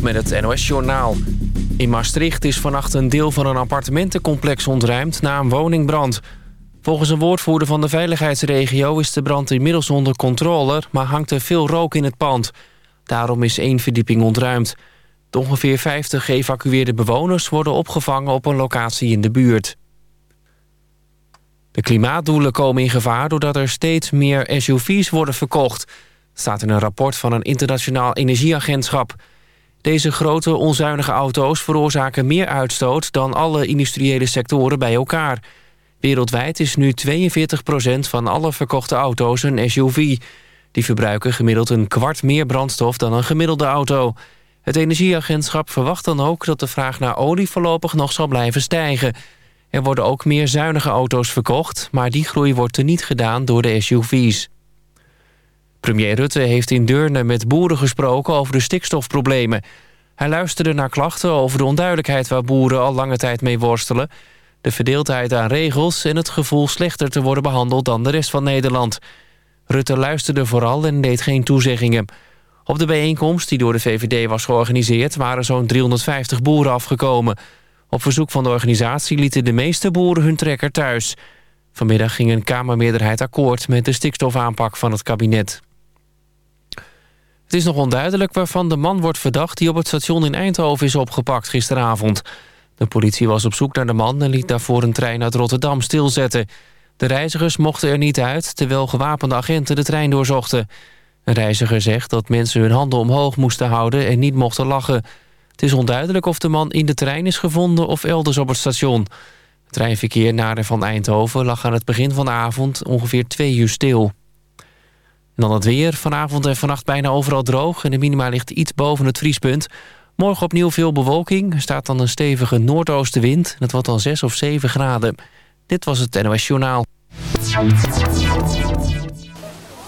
Met het NOS Journaal. In Maastricht is vannacht een deel van een appartementencomplex ontruimd na een woningbrand. Volgens een woordvoerder van de veiligheidsregio is de brand inmiddels onder controle... maar hangt er veel rook in het pand. Daarom is één verdieping ontruimd. De ongeveer 50 geëvacueerde bewoners worden opgevangen op een locatie in de buurt. De klimaatdoelen komen in gevaar doordat er steeds meer SUV's worden verkocht... staat in een rapport van een internationaal energieagentschap. Deze grote onzuinige auto's veroorzaken meer uitstoot... dan alle industriële sectoren bij elkaar. Wereldwijd is nu 42% van alle verkochte auto's een SUV. Die verbruiken gemiddeld een kwart meer brandstof dan een gemiddelde auto. Het energieagentschap verwacht dan ook dat de vraag naar olie voorlopig nog zal blijven stijgen... Er worden ook meer zuinige auto's verkocht... maar die groei wordt er niet gedaan door de SUV's. Premier Rutte heeft in Deurne met boeren gesproken over de stikstofproblemen. Hij luisterde naar klachten over de onduidelijkheid... waar boeren al lange tijd mee worstelen... de verdeeldheid aan regels en het gevoel slechter te worden behandeld... dan de rest van Nederland. Rutte luisterde vooral en deed geen toezeggingen. Op de bijeenkomst die door de VVD was georganiseerd... waren zo'n 350 boeren afgekomen... Op verzoek van de organisatie lieten de meeste boeren hun trekker thuis. Vanmiddag ging een Kamermeerderheid akkoord met de stikstofaanpak van het kabinet. Het is nog onduidelijk waarvan de man wordt verdacht... die op het station in Eindhoven is opgepakt gisteravond. De politie was op zoek naar de man en liet daarvoor een trein uit Rotterdam stilzetten. De reizigers mochten er niet uit, terwijl gewapende agenten de trein doorzochten. Een reiziger zegt dat mensen hun handen omhoog moesten houden en niet mochten lachen... Het is onduidelijk of de man in de trein is gevonden of elders op het station. Het treinverkeer naar en van Eindhoven lag aan het begin van de avond ongeveer twee uur stil. En dan het weer. Vanavond en vannacht bijna overal droog... en de minima ligt iets boven het vriespunt. Morgen opnieuw veel bewolking. Er staat dan een stevige noordoostenwind. Het wordt dan 6 of 7 graden. Dit was het NOS Journaal.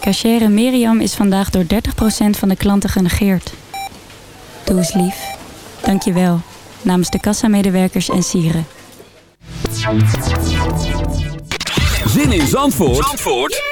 Cachere Miriam is vandaag door 30% van de klanten genegeerd. Doe eens lief. Dankjewel. Namens de kassamedewerkers en sieren. Zin in Zandvoort, Zandvoort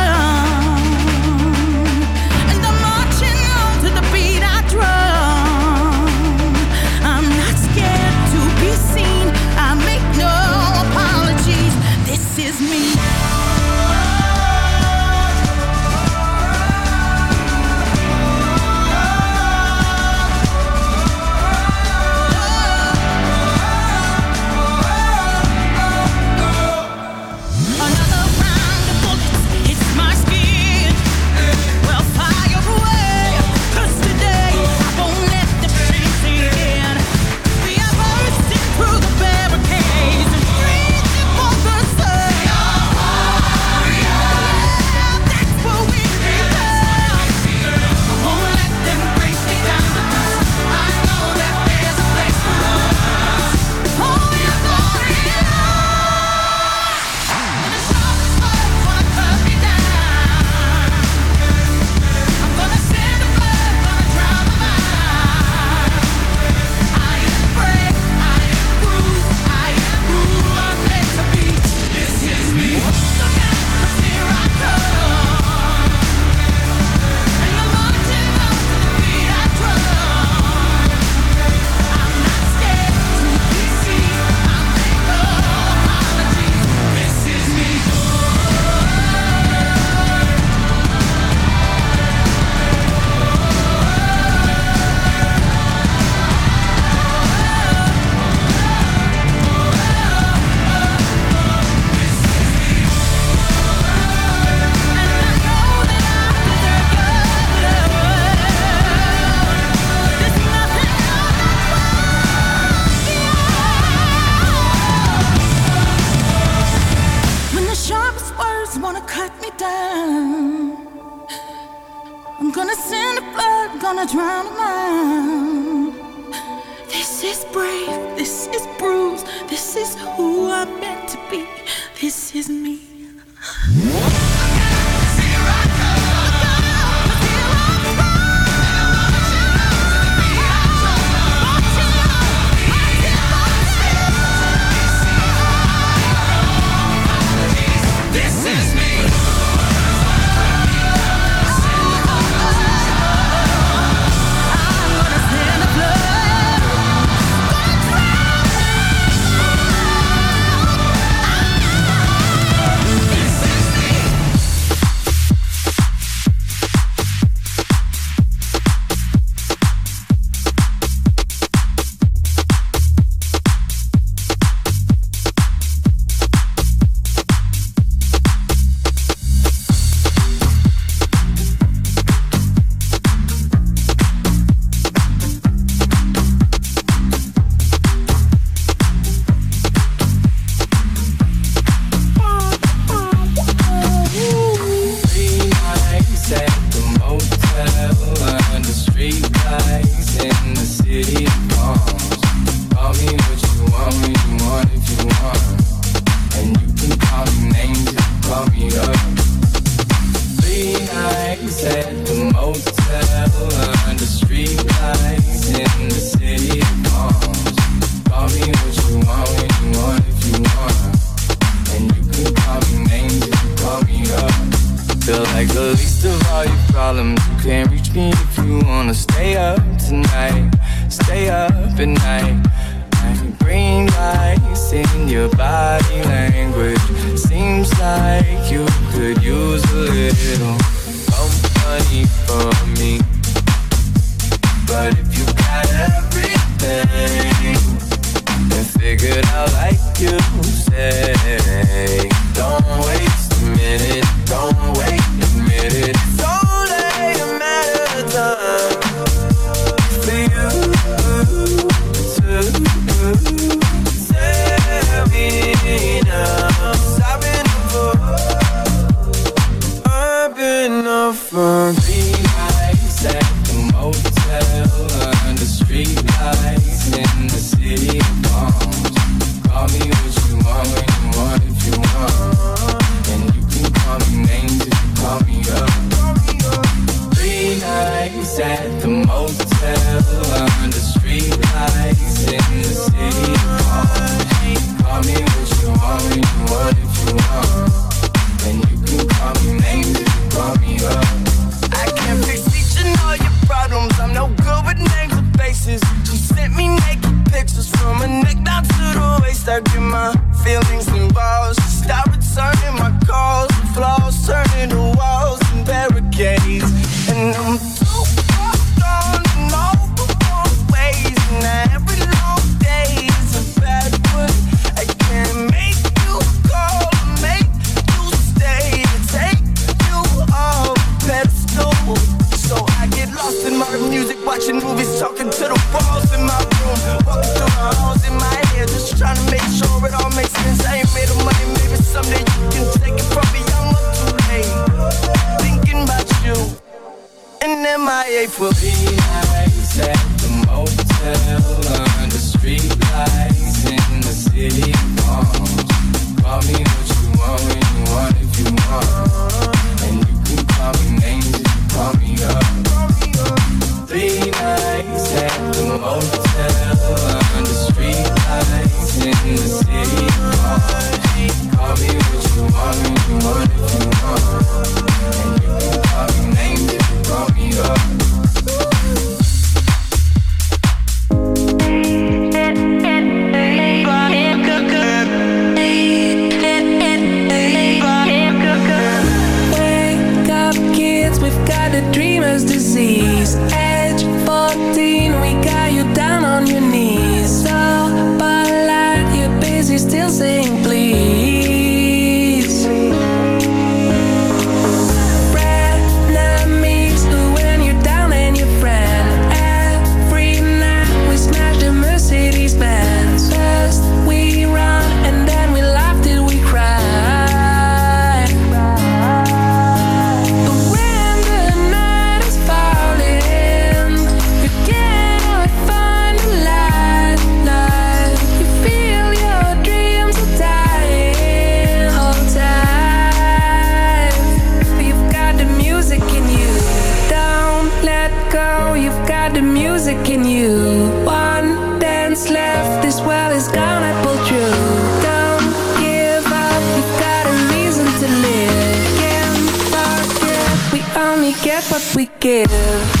we give.